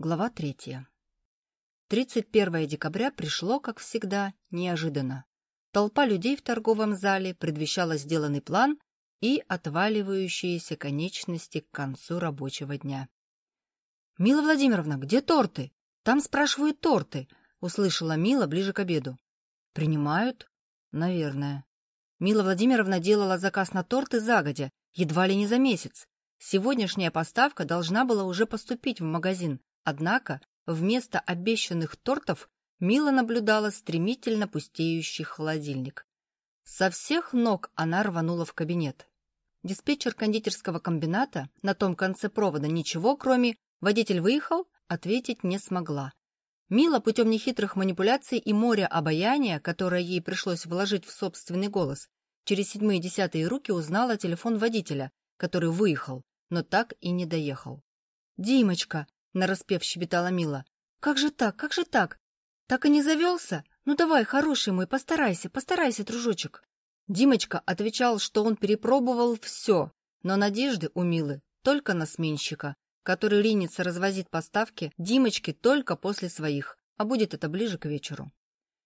Глава третья. 31 декабря пришло, как всегда, неожиданно. Толпа людей в торговом зале предвещала сделанный план и отваливающиеся конечности к концу рабочего дня. «Мила Владимировна, где торты? Там спрашивают торты», — услышала Мила ближе к обеду. «Принимают?» «Наверное». Мила Владимировна делала заказ на торты загодя, едва ли не за месяц. Сегодняшняя поставка должна была уже поступить в магазин, Однако вместо обещанных тортов Мила наблюдала стремительно пустеющий холодильник. Со всех ног она рванула в кабинет. Диспетчер кондитерского комбината на том конце провода ничего, кроме «водитель выехал», ответить не смогла. Мила путем нехитрых манипуляций и моря обаяния, которое ей пришлось вложить в собственный голос, через седьмые десятые руки узнала телефон водителя, который выехал, но так и не доехал. «Димочка, — нараспев щебетала Мила. «Как же так, как же так? Так и не завелся? Ну давай, хороший мой, постарайся, постарайся, дружочек». Димочка отвечал, что он перепробовал все, но надежды у Милы только на сменщика, который ринется развозить поставки Димочке только после своих, а будет это ближе к вечеру.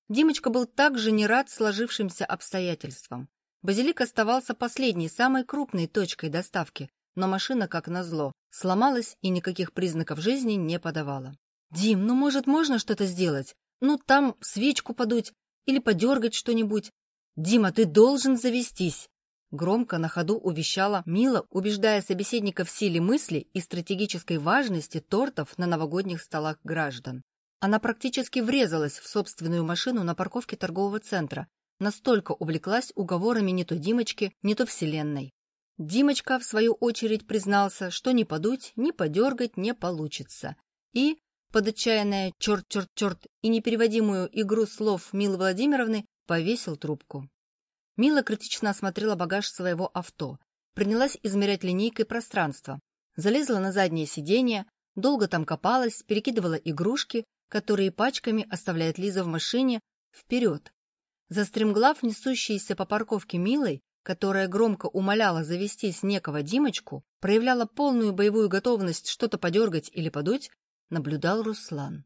Димочка был также не рад сложившимся обстоятельствам. Базилик оставался последней, самой крупной точкой доставки, но машина, как назло, сломалась и никаких признаков жизни не подавала. «Дим, ну, может, можно что-то сделать? Ну, там свечку подуть или подергать что-нибудь? Дима, ты должен завестись!» Громко на ходу увещала Мила, убеждая собеседника в силе мысли и стратегической важности тортов на новогодних столах граждан. Она практически врезалась в собственную машину на парковке торгового центра, настолько увлеклась уговорами не то Димочки, не то Вселенной. Димочка, в свою очередь, признался, что ни подуть, ни подергать не получится. И, под отчаянное «черт-черт-черт» и непереводимую игру слов Милы Владимировны, повесил трубку. Мила критично осмотрела багаж своего авто, принялась измерять линейкой пространство, залезла на заднее сиденье, долго там копалась, перекидывала игрушки, которые пачками оставляет Лиза в машине, вперед. Застремглав несущиеся по парковке Милой, которая громко умоляла завестись некого Димочку, проявляла полную боевую готовность что-то подергать или подуть, наблюдал Руслан.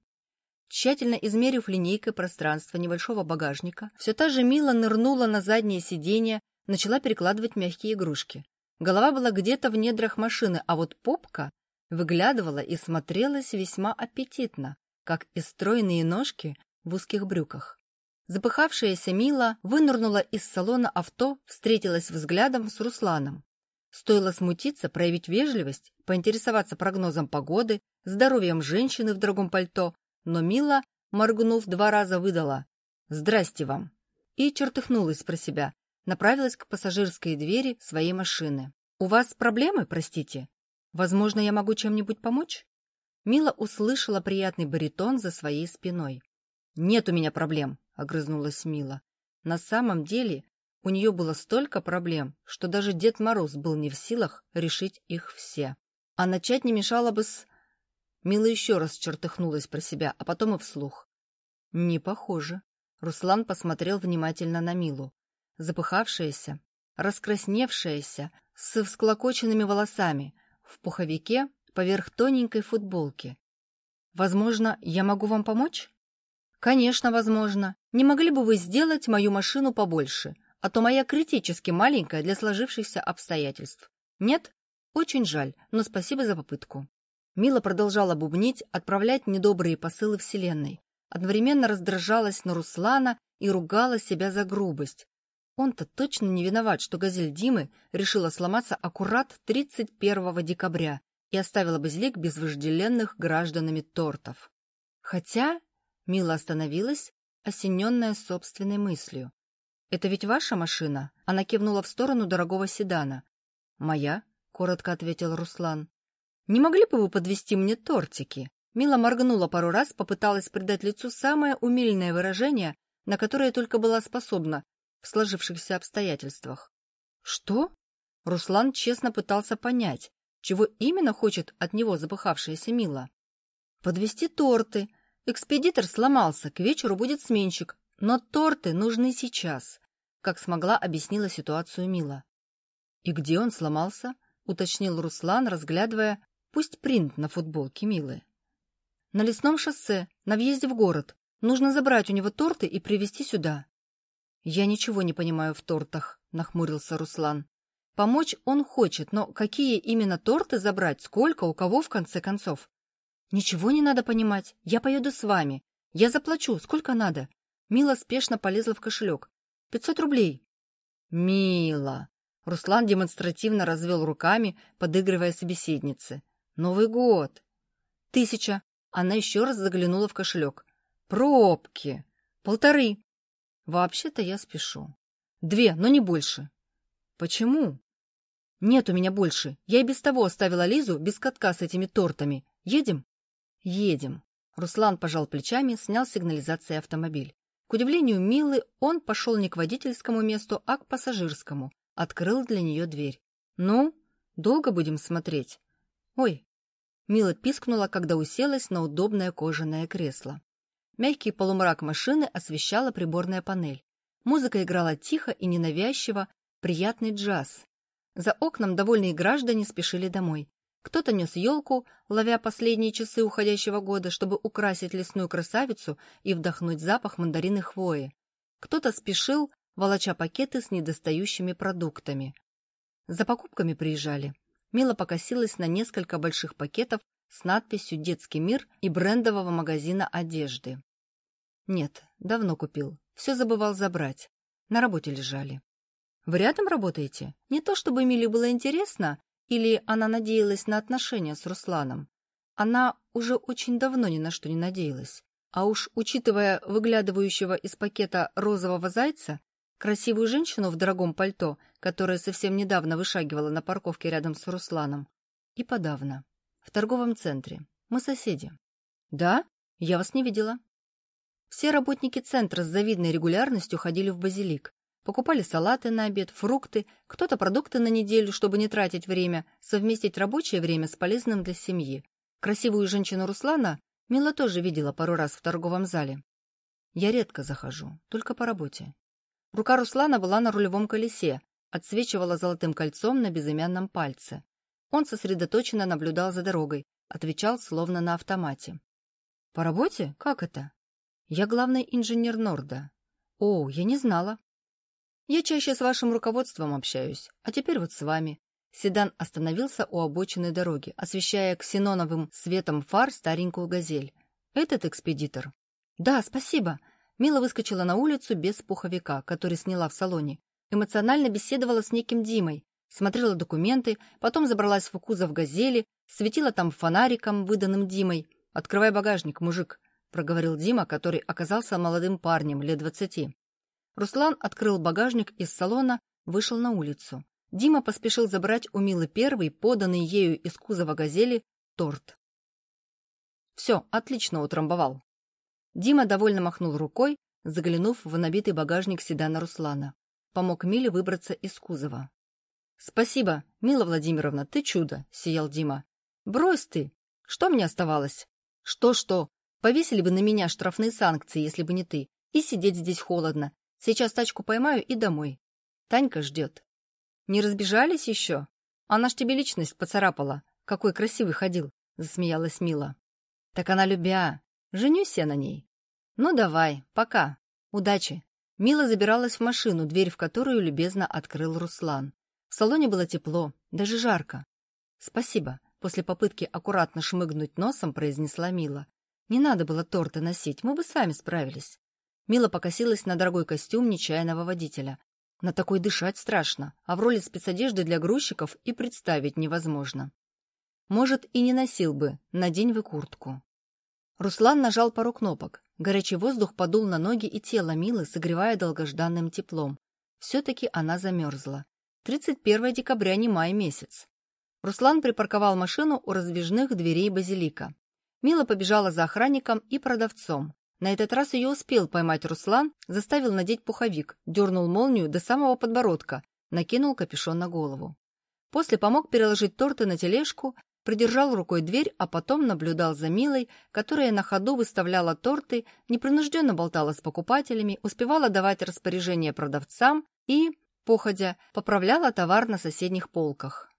Тщательно измерив линейкой пространство небольшого багажника, все та же Мила нырнула на заднее сиденье, начала перекладывать мягкие игрушки. Голова была где-то в недрах машины, а вот попка выглядывала и смотрелась весьма аппетитно, как и стройные ножки в узких брюках. Запыхавшаяся Мила вынырнула из салона авто, встретилась взглядом с Русланом. Стоило смутиться, проявить вежливость, поинтересоваться прогнозом погоды, здоровьем женщины в дорогом пальто, но Мила, моргнув два раза, выдала «Здрасте вам!» и чертыхнулась про себя, направилась к пассажирской двери своей машины. «У вас проблемы, простите? Возможно, я могу чем-нибудь помочь?» Мила услышала приятный баритон за своей спиной. «Нет у меня проблем», — огрызнулась Мила. На самом деле у нее было столько проблем, что даже Дед Мороз был не в силах решить их все. А начать не мешало бы с... Мила еще раз чертыхнулась про себя, а потом и вслух. Не похоже. Руслан посмотрел внимательно на Милу. Запыхавшаяся, раскрасневшаяся, с всклокоченными волосами, в пуховике поверх тоненькой футболки. «Возможно, я могу вам помочь?» «Конечно, возможно. Не могли бы вы сделать мою машину побольше, а то моя критически маленькая для сложившихся обстоятельств. Нет? Очень жаль, но спасибо за попытку». Мила продолжала бубнить, отправлять недобрые посылы Вселенной. Одновременно раздражалась на Руслана и ругала себя за грубость. Он-то точно не виноват, что газель Димы решила сломаться аккурат 31 декабря и оставила базилик без вожделенных гражданами тортов. Хотя Мила остановилась, осененная собственной мыслью. «Это ведь ваша машина?» Она кивнула в сторону дорогого седана. «Моя?» — коротко ответил Руслан. «Не могли бы вы подвести мне тортики?» Мила моргнула пару раз, попыталась придать лицу самое умильное выражение, на которое только была способна в сложившихся обстоятельствах. «Что?» Руслан честно пытался понять, чего именно хочет от него запыхавшаяся Мила. «Подвести торты», Экспедитор сломался, к вечеру будет сменщик, но торты нужны сейчас, как смогла объяснила ситуацию Мила. И где он сломался? уточнил Руслан, разглядывая пусть принт на футболке Милы. На лесном шоссе, на въезде в город. Нужно забрать у него торты и привезти сюда. Я ничего не понимаю в тортах, нахмурился Руслан. Помочь он хочет, но какие именно торты забрать, сколько, у кого в конце концов? Ничего не надо понимать, я поеду с вами. Я заплачу, сколько надо. Мила спешно полезла в кошелек. Пятьсот рублей. Мила. Руслан демонстративно развел руками, подыгрывая собеседнице. Новый год. Тысяча. Она еще раз заглянула в кошелек. Пробки. Полторы. Вообще-то я спешу. Две, но не больше. Почему? Нет у меня больше. Я и без того оставила Лизу без катка с этими тортами. Едем? Едем. Руслан пожал плечами, снял сигнализацией автомобиль. К удивлению Милы, он пошел не к водительскому месту, а к пассажирскому. Открыл для нее дверь. «Ну, долго будем смотреть?» «Ой!» Мила пискнула, когда уселась на удобное кожаное кресло. Мягкий полумрак машины освещала приборная панель. Музыка играла тихо и ненавязчиво, приятный джаз. За окном довольные граждане спешили домой. Кто-то нес елку, ловя последние часы уходящего года, чтобы украсить лесную красавицу и вдохнуть запах мандарины хвои. Кто-то спешил, волоча пакеты с недостающими продуктами. За покупками приезжали. Мила покосилась на несколько больших пакетов с надписью «Детский мир» и брендового магазина одежды. Нет, давно купил. Все забывал забрать. На работе лежали. Вы рядом работаете? Не то чтобы Миле было интересно, или она надеялась на отношения с Русланом? Она уже очень давно ни на что не надеялась. А уж учитывая выглядывающего из пакета розового зайца, красивую женщину в дорогом пальто, которая совсем недавно вышагивала на парковке рядом с Русланом, и подавно. В торговом центре. Мы соседи. Да? Я вас не видела. Все работники центра с завидной регулярностью ходили в базилик. Покупали салаты на обед, фрукты, кто-то продукты на неделю, чтобы не тратить время, совместить рабочее время с полезным для семьи. Красивую женщину Руслана Мила тоже видела пару раз в торговом зале. Я редко захожу, только по работе. Рука Руслана была на рулевом колесе, отсвечивала золотым кольцом на безымянном пальце. Он сосредоточенно наблюдал за дорогой, отвечал словно на автомате. «По работе? Как это?» «Я главный инженер Норда». «О, я не знала. Я чаще с вашим руководством общаюсь, а теперь вот с вами. Седан остановился у обочины дороги, освещая ксеноновым светом фар старенькую газель. Этот экспедитор. Да, спасибо. Мила выскочила на улицу без пуховика, который сняла в салоне. Эмоционально беседовала с неким Димой, смотрела документы, потом забралась в кузов газели, светила там фонариком, выданным Димой. «Открывай багажник, мужик», — проговорил Дима, который оказался молодым парнем, лет двадцати. Руслан открыл багажник из салона, вышел на улицу. Дима поспешил забрать у Милы первый, поданный ею из кузова «Газели», торт. Все, отлично утрамбовал. Дима довольно махнул рукой, заглянув в набитый багажник седана Руслана. Помог Миле выбраться из кузова. «Спасибо, Мила Владимировна, ты чудо!» — сиял Дима. «Брось ты! Что мне оставалось?» «Что-что? Повесили бы на меня штрафные санкции, если бы не ты. И сидеть здесь холодно. Сейчас тачку поймаю и домой. Танька ждет. Не разбежались еще? Она ж тебе личность поцарапала. Какой красивый ходил, засмеялась Мила. Так она любя. Женюсь я на ней. Ну давай, пока. Удачи. Мила забиралась в машину, дверь в которую любезно открыл Руслан. В салоне было тепло, даже жарко. Спасибо. После попытки аккуратно шмыгнуть носом произнесла Мила. Не надо было торты носить, мы бы сами справились. Мила покосилась на дорогой костюм нечаянного водителя. На такой дышать страшно, а в роли спецодежды для грузчиков и представить невозможно. Может, и не носил бы, надень вы куртку. Руслан нажал пару кнопок. Горячий воздух подул на ноги и тело Милы, согревая долгожданным теплом. Все-таки она замерзла. 31 декабря не май месяц. Руслан припарковал машину у раздвижных дверей базилика. Мила побежала за охранником и продавцом. На этот раз ее успел поймать Руслан, заставил надеть пуховик, дернул молнию до самого подбородка, накинул капюшон на голову. После помог переложить торты на тележку, придержал рукой дверь, а потом наблюдал за Милой, которая на ходу выставляла торты, непринужденно болтала с покупателями, успевала давать распоряжения продавцам и, походя, поправляла товар на соседних полках.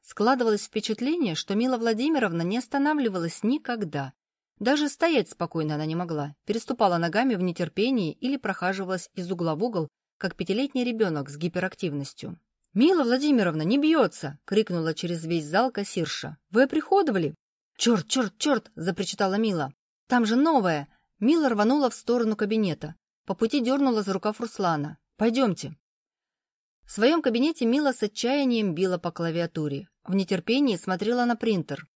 Складывалось впечатление, что Мила Владимировна не останавливалась никогда, Даже стоять спокойно она не могла, переступала ногами в нетерпении или прохаживалась из угла в угол, как пятилетний ребенок с гиперактивностью. «Мила Владимировна, не бьется!» — крикнула через весь зал кассирша. «Вы оприходовали?» «Черт, черт, черт!» — запричитала Мила. «Там же новое!» Мила рванула в сторону кабинета. По пути дернула за рукав Руслана. «Пойдемте». В своем кабинете Мила с отчаянием била по клавиатуре. В нетерпении смотрела на принтер.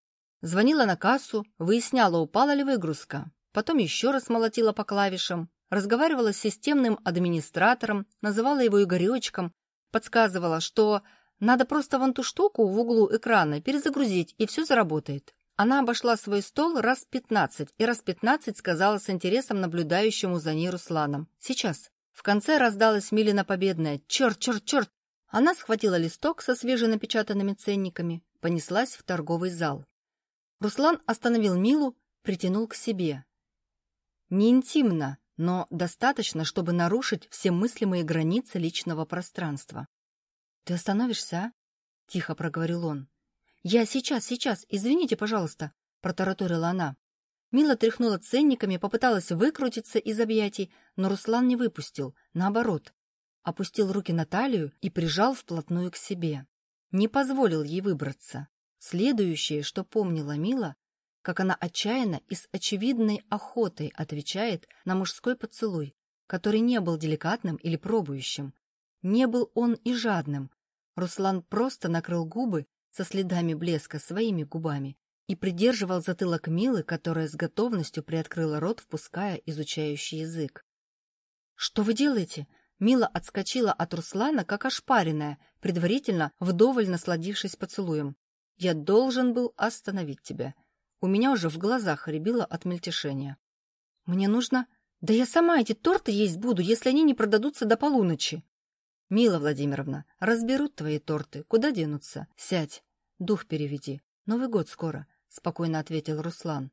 Звонила на кассу, выясняла, упала ли выгрузка. Потом еще раз молотила по клавишам, разговаривала с системным администратором, называла его Игоречком, подсказывала, что надо просто вон ту штуку в углу экрана перезагрузить, и все заработает. Она обошла свой стол раз пятнадцать и раз пятнадцать сказала с интересом наблюдающему за ней Русланом. «Сейчас». В конце раздалась Милина победная «Черт, черт, черт!». Она схватила листок со свеженапечатанными ценниками, понеслась в торговый зал. Руслан остановил Милу, притянул к себе. Не интимно, но достаточно, чтобы нарушить все мыслимые границы личного пространства. — Ты остановишься, а? — тихо проговорил он. — Я сейчас, сейчас, извините, пожалуйста, — протараторила она. Мила тряхнула ценниками, попыталась выкрутиться из объятий, но Руслан не выпустил, наоборот. Опустил руки на талию и прижал вплотную к себе. Не позволил ей выбраться. Следующее, что помнила Мила, как она отчаянно и с очевидной охотой отвечает на мужской поцелуй, который не был деликатным или пробующим. Не был он и жадным. Руслан просто накрыл губы со следами блеска своими губами и придерживал затылок Милы, которая с готовностью приоткрыла рот, впуская изучающий язык. «Что вы делаете?» Мила отскочила от Руслана, как ошпаренная, предварительно вдоволь насладившись поцелуем. Я должен был остановить тебя. У меня уже в глазах рябило от мельтешения. Мне нужно... Да я сама эти торты есть буду, если они не продадутся до полуночи. Мила Владимировна, разберут твои торты. Куда денутся? Сядь. Дух переведи. Новый год скоро, — спокойно ответил Руслан.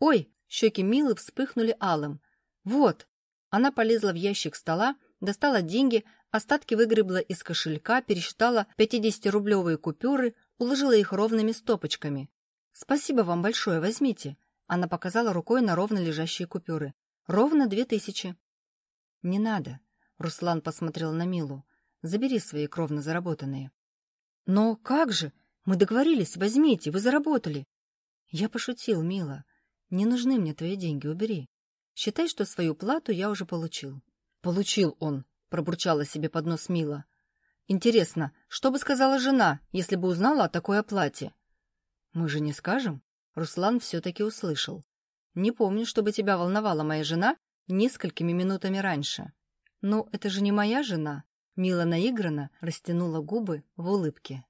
Ой, щеки Милы вспыхнули алым. Вот. Она полезла в ящик стола, достала деньги, остатки выгребла из кошелька, пересчитала 50-рублевые купюры, уложила их ровными стопочками. «Спасибо вам большое, возьмите». Она показала рукой на ровно лежащие купюры. «Ровно две тысячи». «Не надо», — Руслан посмотрел на Милу. «Забери свои кровно заработанные». «Но как же? Мы договорились, возьмите, вы заработали». «Я пошутил, Мила. Не нужны мне твои деньги, убери. Считай, что свою плату я уже получил». «Получил он», — пробурчала себе под нос Мила. Интересно, что бы сказала жена, если бы узнала о такой оплате? Мы же не скажем. Руслан все-таки услышал. Не помню, чтобы тебя волновала моя жена несколькими минутами раньше. Ну, это же не моя жена. Мила наигранно растянула губы в улыбке.